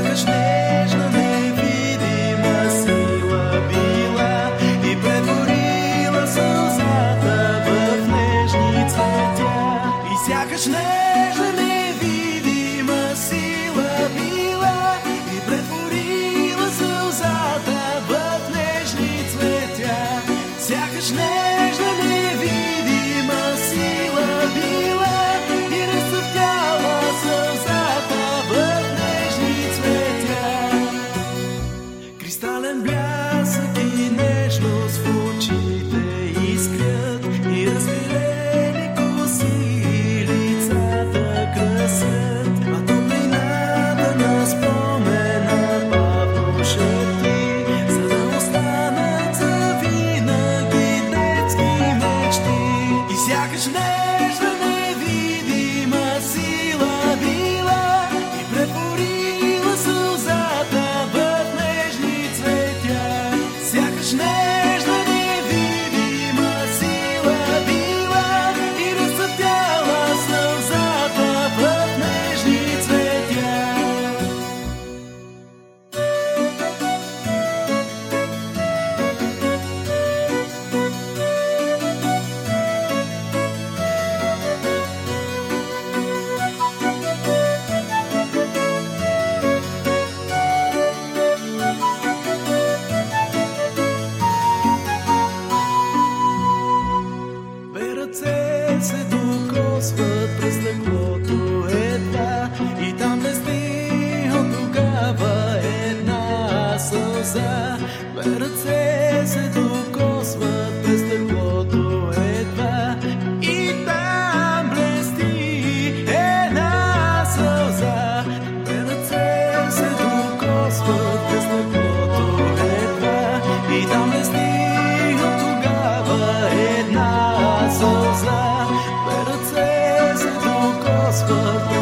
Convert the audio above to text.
сякаш нежна невидима сила била и претворила сълзата в нежни цветя. Сякаш нежна невидима Сякаш нежна отблъскват през стъклото едва и там не стига тогава една сълза. Две ръце се докосват през стъклото едва и там блести една сълза. Две ръце се докосват през стъклото above